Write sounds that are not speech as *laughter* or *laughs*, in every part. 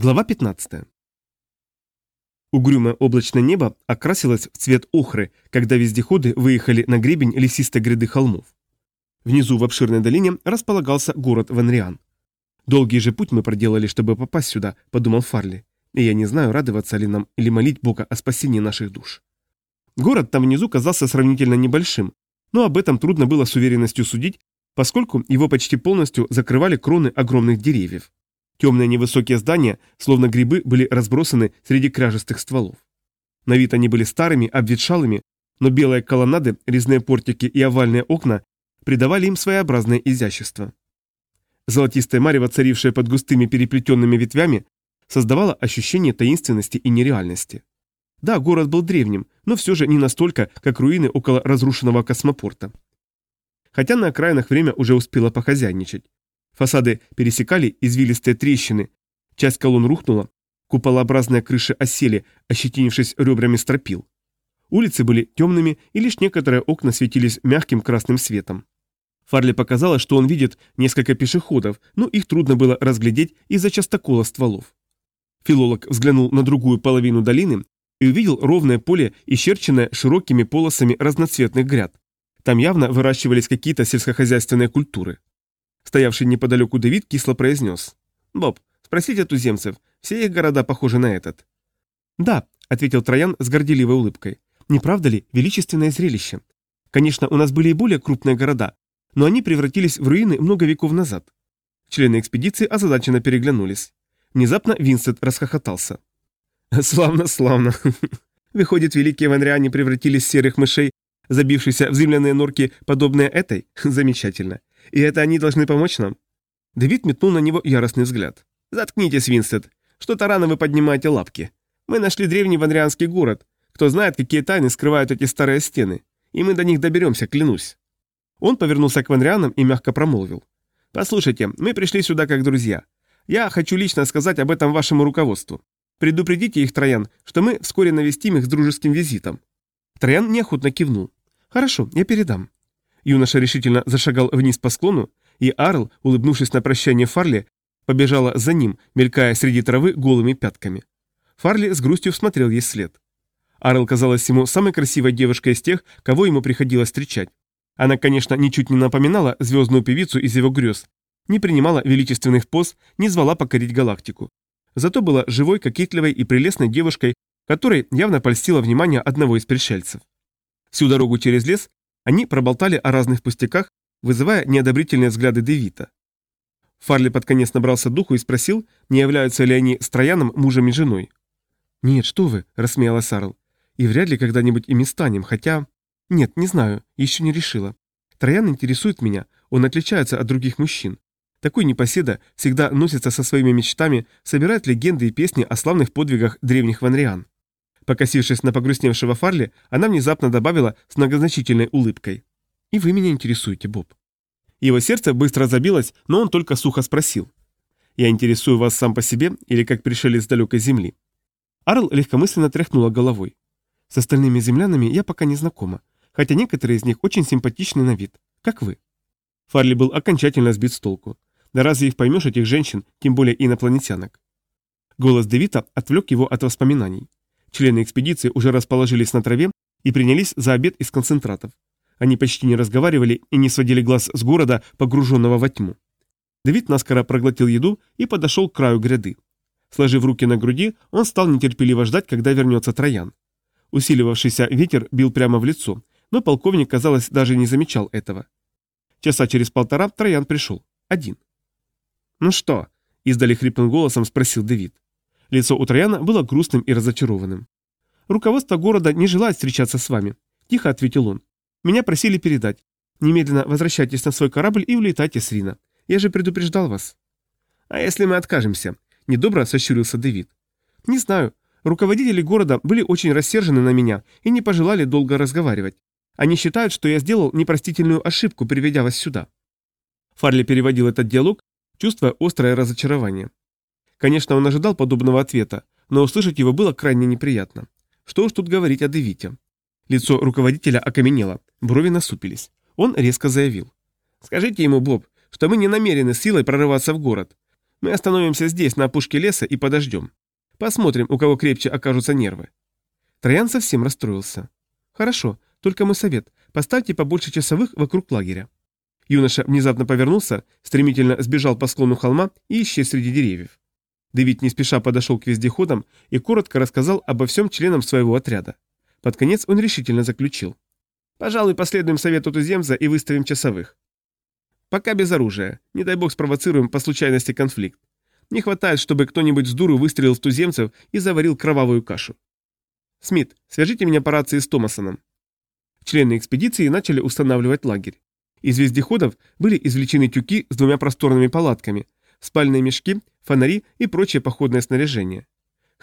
Глава 15. Угрюмое облачное небо окрасилось в цвет охры, когда вездеходы выехали на гребень лесистой гряды холмов. Внизу в обширной долине располагался город Ванриан. «Долгий же путь мы проделали, чтобы попасть сюда», — подумал Фарли. «И я не знаю, радоваться ли нам или молить Бога о спасении наших душ». Город там внизу казался сравнительно небольшим, но об этом трудно было с уверенностью судить, поскольку его почти полностью закрывали кроны огромных деревьев. Темные невысокие здания, словно грибы, были разбросаны среди кряжестых стволов. На вид они были старыми, обветшалыми, но белые колоннады, резные портики и овальные окна придавали им своеобразное изящество. Золотистая марево, царившая под густыми переплетенными ветвями, создавала ощущение таинственности и нереальности. Да, город был древним, но все же не настолько, как руины около разрушенного космопорта. Хотя на окраинах время уже успело похозяйничать. Фасады пересекали извилистые трещины, часть колонн рухнула, куполообразные крыши осели, ощетинившись ребрами стропил. Улицы были темными, и лишь некоторые окна светились мягким красным светом. Фарли показалось, что он видит несколько пешеходов, но их трудно было разглядеть из-за частокола стволов. Филолог взглянул на другую половину долины и увидел ровное поле, исчерченное широкими полосами разноцветных гряд. Там явно выращивались какие-то сельскохозяйственные культуры. Стоявший неподалеку Давид кисло произнес. «Боб, спросите туземцев, все их города похожи на этот?» «Да», — ответил Троян с горделивой улыбкой. «Не правда ли, величественное зрелище? Конечно, у нас были и более крупные города, но они превратились в руины много веков назад». Члены экспедиции озадаченно переглянулись. Внезапно Винсент расхохотался. «Славно, славно. *laughs* Выходит, великие ванриане превратились в серых мышей, забившихся в земляные норки, подобные этой? *laughs* Замечательно. И это они должны помочь нам?» Дэвид метнул на него яростный взгляд. «Заткнитесь, Винстед. Что-то рано вы поднимаете лапки. Мы нашли древний ванрианский город. Кто знает, какие тайны скрывают эти старые стены. И мы до них доберемся, клянусь». Он повернулся к ванрианам и мягко промолвил. «Послушайте, мы пришли сюда как друзья. Я хочу лично сказать об этом вашему руководству. Предупредите их, Троян, что мы вскоре навестим их с дружеским визитом». Троян неохотно кивнул. «Хорошо, я передам». Юноша решительно зашагал вниз по склону, и Арл, улыбнувшись на прощание Фарли, побежала за ним, мелькая среди травы голыми пятками. Фарли с грустью смотрел ей след. Арл казалась ему самой красивой девушкой из тех, кого ему приходилось встречать. Она, конечно, ничуть не напоминала звездную певицу из его грез, не принимала величественных поз, не звала покорить галактику. Зато была живой, кокетливой и прелестной девушкой, которой явно польстило внимание одного из пришельцев. Всю дорогу через лес они проболтали о разных пустяках, вызывая неодобрительные взгляды Девита. Фарли под конец набрался духу и спросил, не являются ли они с Трояном мужем и женой. «Нет, что вы», — рассмеялась Сарл. «И вряд ли когда-нибудь ими станем, хотя...» «Нет, не знаю, еще не решила. Троян интересует меня, он отличается от других мужчин. Такой непоседа всегда носится со своими мечтами, собирает легенды и песни о славных подвигах древних ванриан. Покосившись на погрустневшего Фарли, она внезапно добавила с многозначительной улыбкой. «И вы меня интересуете, Боб». Его сердце быстро забилось, но он только сухо спросил. «Я интересую вас сам по себе или как пришели с далекой земли?» Арл легкомысленно тряхнула головой. «С остальными землянами я пока не знакома, хотя некоторые из них очень симпатичны на вид, как вы». Фарли был окончательно сбит с толку. Да разве их поймешь, этих женщин, тем более инопланетянок? Голос Девита отвлек его от воспоминаний. Члены экспедиции уже расположились на траве и принялись за обед из концентратов. Они почти не разговаривали и не сводили глаз с города, погруженного во тьму. Давид наскоро проглотил еду и подошел к краю гряды. Сложив руки на груди, он стал нетерпеливо ждать, когда вернется Троян. Усиливавшийся ветер бил прямо в лицо, но полковник, казалось, даже не замечал этого. Часа через полтора Троян пришел. Один. «Ну что?» – издали хриплым голосом спросил Давид. Лицо у Трояна было грустным и разочарованным. «Руководство города не желает встречаться с вами», – тихо ответил он. «Меня просили передать. Немедленно возвращайтесь на свой корабль и улетайте с Рина. Я же предупреждал вас». «А если мы откажемся?» – недобро сощурился Дэвид. «Не знаю. Руководители города были очень рассержены на меня и не пожелали долго разговаривать. Они считают, что я сделал непростительную ошибку, приведя вас сюда». Фарли переводил этот диалог, чувствуя острое разочарование. Конечно, он ожидал подобного ответа, но услышать его было крайне неприятно. Что уж тут говорить о Девите. Лицо руководителя окаменело, брови насупились. Он резко заявил. «Скажите ему, Боб, что мы не намерены силой прорываться в город. Мы остановимся здесь, на опушке леса, и подождем. Посмотрим, у кого крепче окажутся нервы». Троян совсем расстроился. «Хорошо, только мой совет. Поставьте побольше часовых вокруг лагеря». Юноша внезапно повернулся, стремительно сбежал по склону холма и исчез среди деревьев. Дэвид не спеша подошел к вездеходам и коротко рассказал обо всем членам своего отряда. Под конец он решительно заключил. «Пожалуй, последуем совету туземца и выставим часовых. Пока без оружия. Не дай бог спровоцируем по случайности конфликт. Не хватает, чтобы кто-нибудь с дуру выстрелил в туземцев и заварил кровавую кашу. Смит, свяжите меня по рации с Томасоном. Члены экспедиции начали устанавливать лагерь. Из вездеходов были извлечены тюки с двумя просторными палатками, спальные мешки, фонари и прочее походное снаряжение.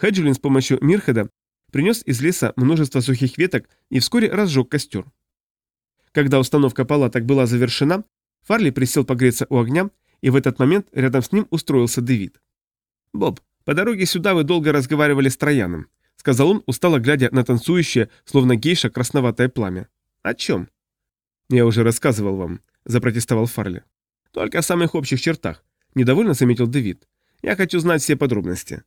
Хеджулин с помощью Мирхеда принес из леса множество сухих веток и вскоре разжег костер. Когда установка палаток была завершена, Фарли присел погреться у огня, и в этот момент рядом с ним устроился Дэвид. «Боб, по дороге сюда вы долго разговаривали с Трояном», сказал он, устало глядя на танцующее, словно гейша, красноватое пламя. «О чем?» «Я уже рассказывал вам», – запротестовал Фарли. «Только о самых общих чертах», – недовольно заметил Дэвид. «Я хочу знать все подробности».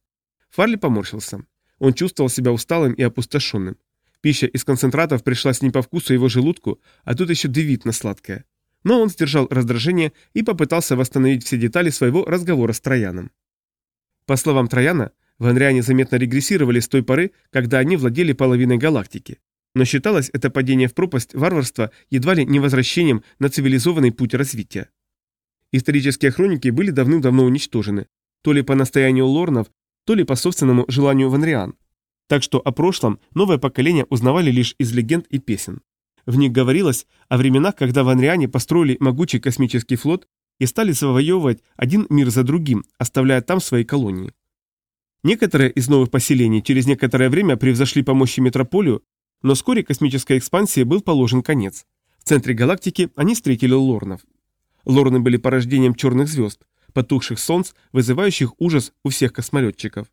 Фарли поморщился. Он чувствовал себя усталым и опустошенным. Пища из концентратов пришлась не по вкусу его желудку, а тут еще Дэвид на сладкое. Но он сдержал раздражение и попытался восстановить все детали своего разговора с Трояном. По словам Трояна, ванриане заметно регрессировали с той поры, когда они владели половиной галактики. Но считалось это падение в пропасть варварства едва ли не возвращением на цивилизованный путь развития. Исторические хроники были давным-давно уничтожены, то ли по настоянию лорнов, то ли по собственному желанию ванриан. Так что о прошлом новое поколение узнавали лишь из легенд и песен. В них говорилось о временах, когда ванриане построили могучий космический флот и стали завоевывать один мир за другим, оставляя там свои колонии. Некоторые из новых поселений через некоторое время превзошли по мощи метрополию, но вскоре космической экспансии был положен конец. В центре галактики они встретили лорнов. Лорны были порождением черных звезд, потухших солнц, вызывающих ужас у всех космолетчиков.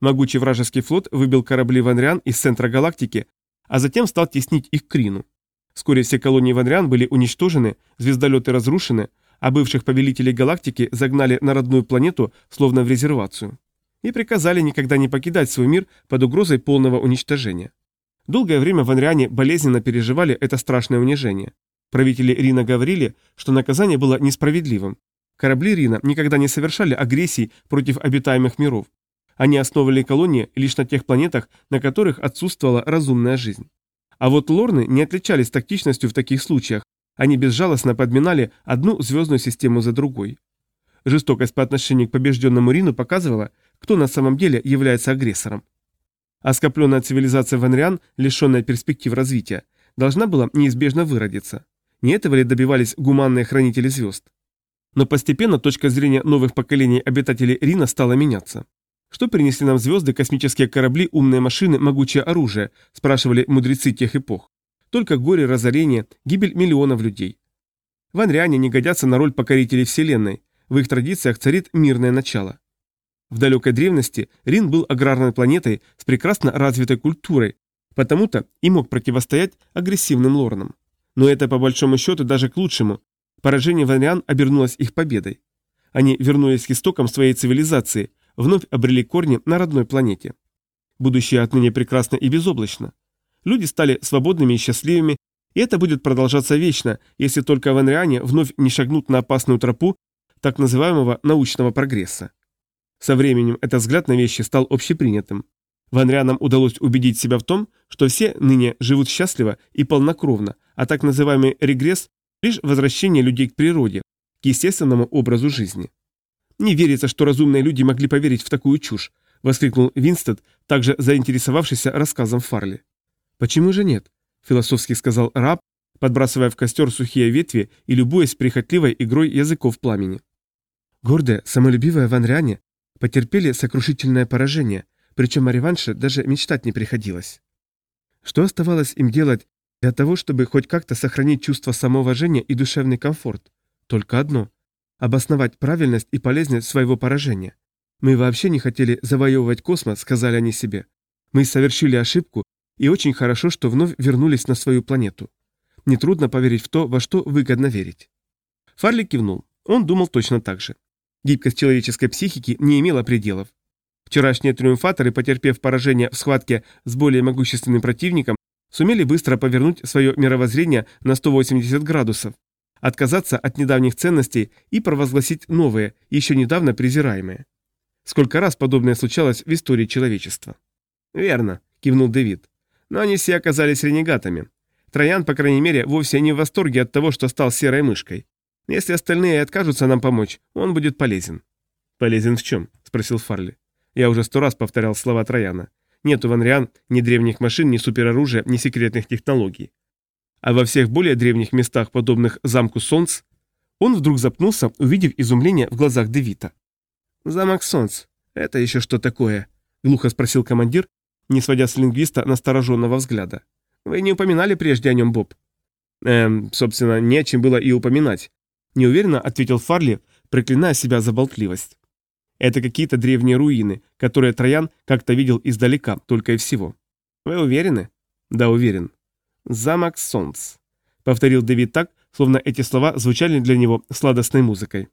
Могучий вражеский флот выбил корабли Ванриан из центра галактики, а затем стал теснить их к Рину. Вскоре все колонии Ванриан были уничтожены, звездолеты разрушены, а бывших повелителей галактики загнали на родную планету, словно в резервацию. И приказали никогда не покидать свой мир под угрозой полного уничтожения. Долгое время ванриане болезненно переживали это страшное унижение. Правители Рина говорили, что наказание было несправедливым. Корабли Рина никогда не совершали агрессий против обитаемых миров. Они основывали колонии лишь на тех планетах, на которых отсутствовала разумная жизнь. А вот лорны не отличались тактичностью в таких случаях, они безжалостно подминали одну звездную систему за другой. Жестокость по отношению к побежденному Рину показывала, кто на самом деле является агрессором. А скопленная цивилизация Ванриан, лишенная перспектив развития, должна была неизбежно выродиться. Не этого ли добивались гуманные хранители звезд? Но постепенно точка зрения новых поколений обитателей Рина стала меняться. Что принесли нам звезды, космические корабли, умные машины, могучее оружие, спрашивали мудрецы тех эпох. Только горе, разорение, гибель миллионов людей. Ванриане не годятся на роль покорителей Вселенной, в их традициях царит мирное начало. В далекой древности Рин был аграрной планетой с прекрасно развитой культурой, потому-то и мог противостоять агрессивным лорнам. Но это по большому счету даже к лучшему. Поражение вариан обернулось их победой. Они вернулись к истокам своей цивилизации – вновь обрели корни на родной планете. Будущее отныне прекрасно и безоблачно. Люди стали свободными и счастливыми, и это будет продолжаться вечно, если только в Анриане вновь не шагнут на опасную тропу так называемого научного прогресса. Со временем этот взгляд на вещи стал общепринятым. Ванрианам удалось убедить себя в том, что все ныне живут счастливо и полнокровно, а так называемый регресс – лишь возвращение людей к природе, к естественному образу жизни. «Не верится, что разумные люди могли поверить в такую чушь», — воскликнул Винстед, также заинтересовавшийся рассказом Фарли. «Почему же нет?» — философски сказал раб, подбрасывая в костер сухие ветви и любуясь прихотливой игрой языков пламени. Гордые, самолюбивые ванряне потерпели сокрушительное поражение, причем о реванше даже мечтать не приходилось. Что оставалось им делать для того, чтобы хоть как-то сохранить чувство самоуважения и душевный комфорт? Только одно обосновать правильность и полезность своего поражения. Мы вообще не хотели завоевывать космос, сказали они себе. Мы совершили ошибку, и очень хорошо, что вновь вернулись на свою планету. Нетрудно поверить в то, во что выгодно верить. Фарли кивнул. Он думал точно так же. Гибкость человеческой психики не имела пределов. Вчерашние триумфаторы, потерпев поражение в схватке с более могущественным противником, сумели быстро повернуть свое мировоззрение на 180 градусов, отказаться от недавних ценностей и провозгласить новые, еще недавно презираемые. Сколько раз подобное случалось в истории человечества? «Верно», — кивнул Дэвид. «Но они все оказались ренегатами. Троян, по крайней мере, вовсе не в восторге от того, что стал серой мышкой. Если остальные откажутся нам помочь, он будет полезен». «Полезен в чем?» — спросил Фарли. Я уже сто раз повторял слова Трояна. Нет у Ванриан ни древних машин, ни супероружия, ни секретных технологий. А во всех более древних местах, подобных замку Солнц, он вдруг запнулся, увидев изумление в глазах Девита. «Замок Солнц, это еще что такое?» — глухо спросил командир, не сводя с лингвиста настороженного взгляда. «Вы не упоминали прежде о нем, Боб?» «Эм, собственно, не о чем было и упоминать», — неуверенно ответил Фарли, проклиная себя за болтливость. «Это какие-то древние руины, которые Троян как-то видел издалека, только и всего». «Вы уверены?» «Да, уверен». «Замок Солнц», — повторил Дэвид так, словно эти слова звучали для него сладостной музыкой.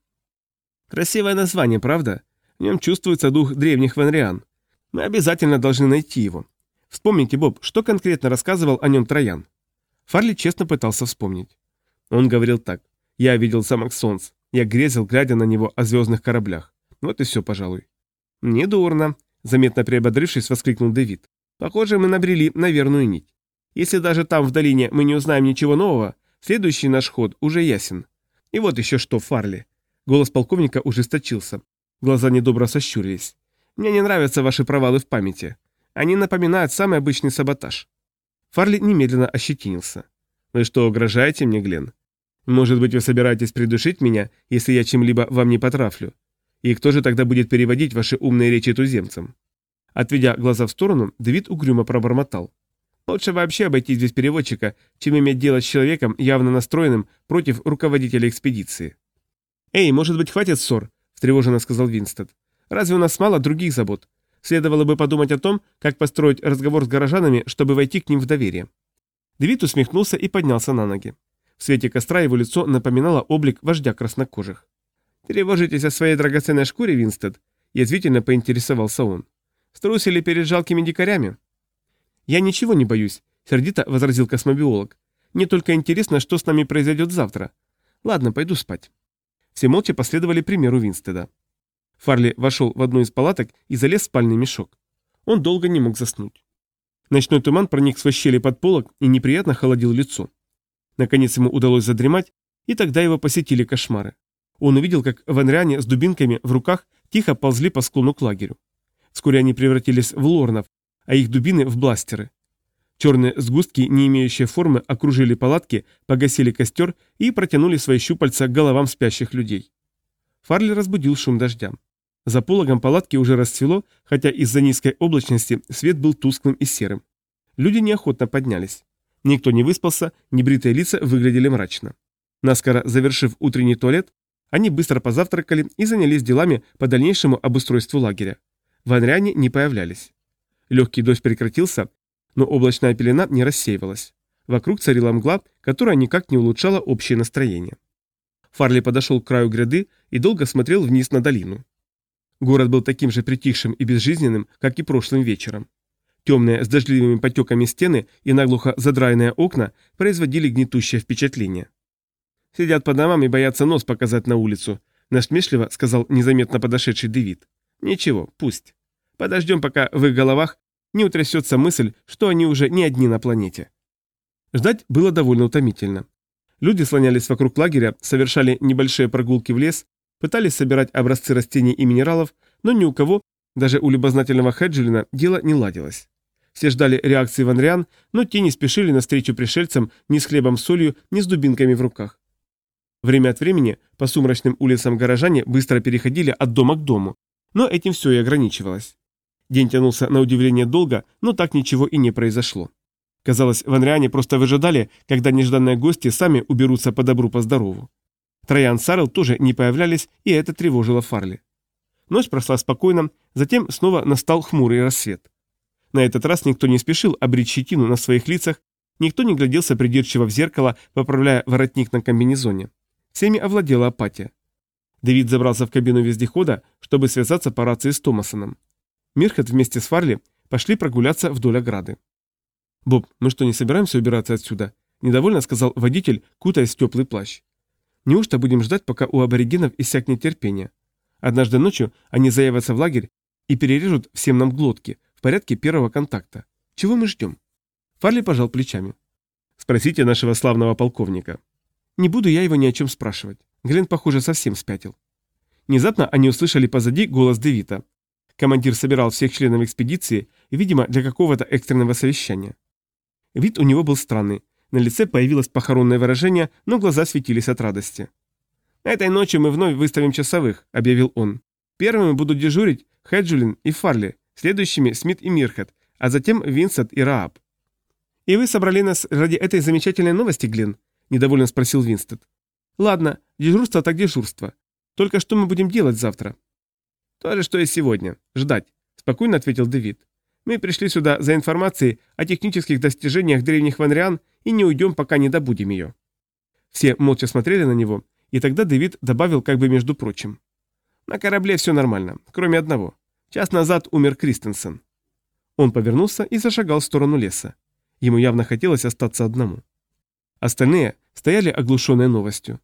Красивое название, правда? В нем чувствуется дух древних ванриан. Мы обязательно должны найти его. Вспомните, Боб, что конкретно рассказывал о нем Троян? Фарли честно пытался вспомнить. Он говорил так. Я видел замок Солнц. Я грезил, глядя на него о звездных кораблях. Вот и все, пожалуй. Недурно, заметно приободрившись, воскликнул Дэвид. Похоже, мы набрели на верную нить. Если даже там в долине мы не узнаем ничего нового, следующий наш ход уже ясен. И вот еще что, Фарли. Голос полковника ужесточился. Глаза недобро сощурились. «Мне не нравятся ваши провалы в памяти. Они напоминают самый обычный саботаж». Фарли немедленно ощетинился. «Вы что, угрожаете мне, Глен? Может быть, вы собираетесь придушить меня, если я чем-либо вам не потрафлю? И кто же тогда будет переводить ваши умные речи туземцам?» Отведя глаза в сторону, Давид угрюмо пробормотал. «Лучше вообще обойтись без переводчика, чем иметь дело с человеком, явно настроенным против руководителя экспедиции». «Эй, может быть, хватит ссор?» – встревоженно сказал Винстед. «Разве у нас мало других забот? Следовало бы подумать о том, как построить разговор с горожанами, чтобы войти к ним в доверие». Дэвид усмехнулся и поднялся на ноги. В свете костра его лицо напоминало облик вождя краснокожих. «Тревожитесь о своей драгоценной шкуре, Винстед?» – язвительно поинтересовался он. «Струсили перед жалкими дикарями?» «Я ничего не боюсь», – сердито возразил космобиолог. «Мне только интересно, что с нами произойдет завтра. Ладно, пойду спать». Все молча последовали примеру Винстеда. Фарли вошел в одну из палаток и залез в спальный мешок. Он долго не мог заснуть. Ночной туман проник сквозь щели под полок и неприятно холодил лицо. Наконец ему удалось задремать, и тогда его посетили кошмары. Он увидел, как ванряне с дубинками в руках тихо ползли по склону к лагерю. Вскоре они превратились в лорнов, а их дубины в бластеры. Черные сгустки, не имеющие формы, окружили палатки, погасили костер и протянули свои щупальца к головам спящих людей. Фарли разбудил шум дождя. За пологом палатки уже расцвело, хотя из-за низкой облачности свет был тусклым и серым. Люди неохотно поднялись. Никто не выспался, небритые лица выглядели мрачно. Наскоро завершив утренний туалет, они быстро позавтракали и занялись делами по дальнейшему обустройству лагеря. Ванряне не появлялись. Легкий дождь прекратился, но облачная пелена не рассеивалась. Вокруг царила мгла, которая никак не улучшала общее настроение. Фарли подошел к краю гряды и долго смотрел вниз на долину. Город был таким же притихшим и безжизненным, как и прошлым вечером. Темные с дождливыми потеками стены и наглухо задраенные окна производили гнетущее впечатление. «Сидят по домам и боятся нос показать на улицу», насмешливо сказал незаметно подошедший Дэвид. «Ничего, пусть. Подождем, пока в их головах не утрясется мысль, что они уже не одни на планете. Ждать было довольно утомительно. Люди слонялись вокруг лагеря, совершали небольшие прогулки в лес, пытались собирать образцы растений и минералов, но ни у кого, даже у любознательного Хеджелина, дело не ладилось. Все ждали реакции ванриан, но те не спешили навстречу пришельцам ни с хлебом с солью, ни с дубинками в руках. Время от времени по сумрачным улицам горожане быстро переходили от дома к дому, но этим все и ограничивалось. День тянулся на удивление долго, но так ничего и не произошло. Казалось, в Анриане просто выжидали, когда нежданные гости сами уберутся по добру по здорову. Троян Сарел тоже не появлялись, и это тревожило Фарли. Ночь прошла спокойно, затем снова настал хмурый рассвет. На этот раз никто не спешил обрить щетину на своих лицах, никто не гляделся придирчиво в зеркало, поправляя воротник на комбинезоне. Всеми овладела апатия. Дэвид забрался в кабину вездехода, чтобы связаться по рации с Томасоном. Мирхет вместе с Фарли пошли прогуляться вдоль ограды. «Боб, мы что, не собираемся убираться отсюда?» – недовольно сказал водитель, кутаясь в теплый плащ. «Неужто будем ждать, пока у аборигенов иссякнет терпение? Однажды ночью они заявятся в лагерь и перережут всем нам глотки в порядке первого контакта. Чего мы ждем?» Фарли пожал плечами. «Спросите нашего славного полковника». «Не буду я его ни о чем спрашивать. Глен, похоже, совсем спятил». Внезапно они услышали позади голос Девита. Командир собирал всех членов экспедиции, видимо, для какого-то экстренного совещания. Вид у него был странный. На лице появилось похоронное выражение, но глаза светились от радости. «Этой ночью мы вновь выставим часовых», — объявил он. «Первыми будут дежурить Хеджулин и Фарли, следующими Смит и Мирхет, а затем Винсент и Рааб». «И вы собрали нас ради этой замечательной новости, Глен?» – недовольно спросил Винстед. «Ладно, дежурство так дежурство. Только что мы будем делать завтра?» «То же, что и сегодня. Ждать», – спокойно ответил Дэвид. «Мы пришли сюда за информацией о технических достижениях древних ванриан и не уйдем, пока не добудем ее». Все молча смотрели на него, и тогда Дэвид добавил как бы между прочим. «На корабле все нормально, кроме одного. Час назад умер Кристенсен». Он повернулся и зашагал в сторону леса. Ему явно хотелось остаться одному. Остальные стояли оглушенные новостью.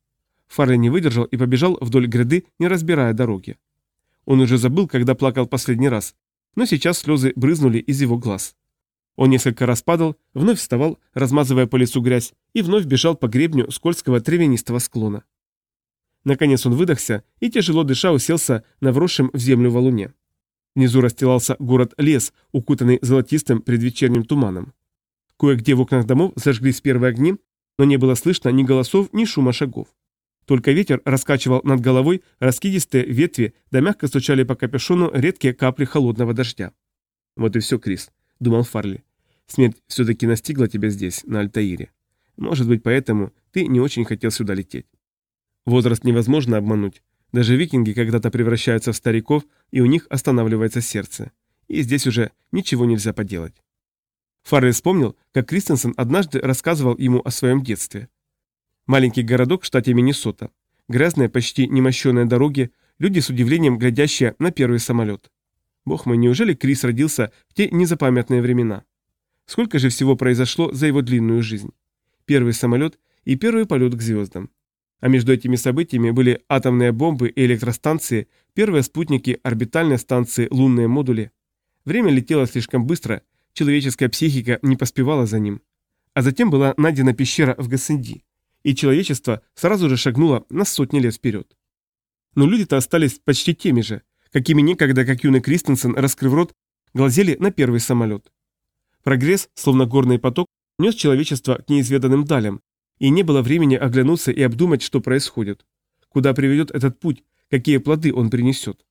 Фарли не выдержал и побежал вдоль гряды, не разбирая дороги. Он уже забыл, когда плакал последний раз, но сейчас слезы брызнули из его глаз. Он несколько раз падал, вновь вставал, размазывая по лесу грязь, и вновь бежал по гребню скользкого травянистого склона. Наконец он выдохся и, тяжело дыша, уселся на вросшем в землю валуне. Внизу расстилался город-лес, укутанный золотистым предвечерним туманом. Кое-где в окнах домов зажглись первые огни, но не было слышно ни голосов, ни шума шагов. Только ветер раскачивал над головой раскидистые ветви, да мягко стучали по капюшону редкие капли холодного дождя. «Вот и все, Крис», — думал Фарли. «Смерть все-таки настигла тебя здесь, на Альтаире. Может быть, поэтому ты не очень хотел сюда лететь. Возраст невозможно обмануть. Даже викинги когда-то превращаются в стариков, и у них останавливается сердце. И здесь уже ничего нельзя поделать». Фарли вспомнил, как Кристенсен однажды рассказывал ему о своем детстве. Маленький городок в штате Миннесота. Грязные, почти немощенные дороги, люди с удивлением глядящие на первый самолет. Бог мой, неужели Крис родился в те незапамятные времена? Сколько же всего произошло за его длинную жизнь? Первый самолет и первый полет к звездам. А между этими событиями были атомные бомбы и электростанции, первые спутники, орбитальные станции, лунные модули. Время летело слишком быстро, человеческая психика не поспевала за ним. А затем была найдена пещера в Гассенди и человечество сразу же шагнуло на сотни лет вперед. Но люди-то остались почти теми же, какими некогда, как юный Кристенсен, раскрыв рот, глазели на первый самолет. Прогресс, словно горный поток, нес человечество к неизведанным далям, и не было времени оглянуться и обдумать, что происходит. Куда приведет этот путь, какие плоды он принесет.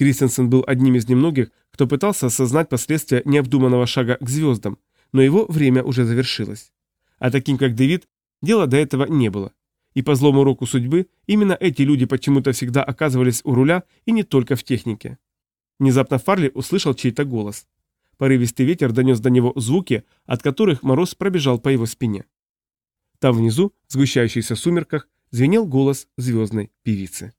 Кристенсен был одним из немногих, кто пытался осознать последствия необдуманного шага к звездам, но его время уже завершилось. А таким, как Дэвид, Дела до этого не было. И по злому року судьбы именно эти люди почему-то всегда оказывались у руля и не только в технике. Внезапно Фарли услышал чей-то голос. Порывистый ветер донес до него звуки, от которых мороз пробежал по его спине. Там внизу, в сгущающихся сумерках, звенел голос звездной певицы.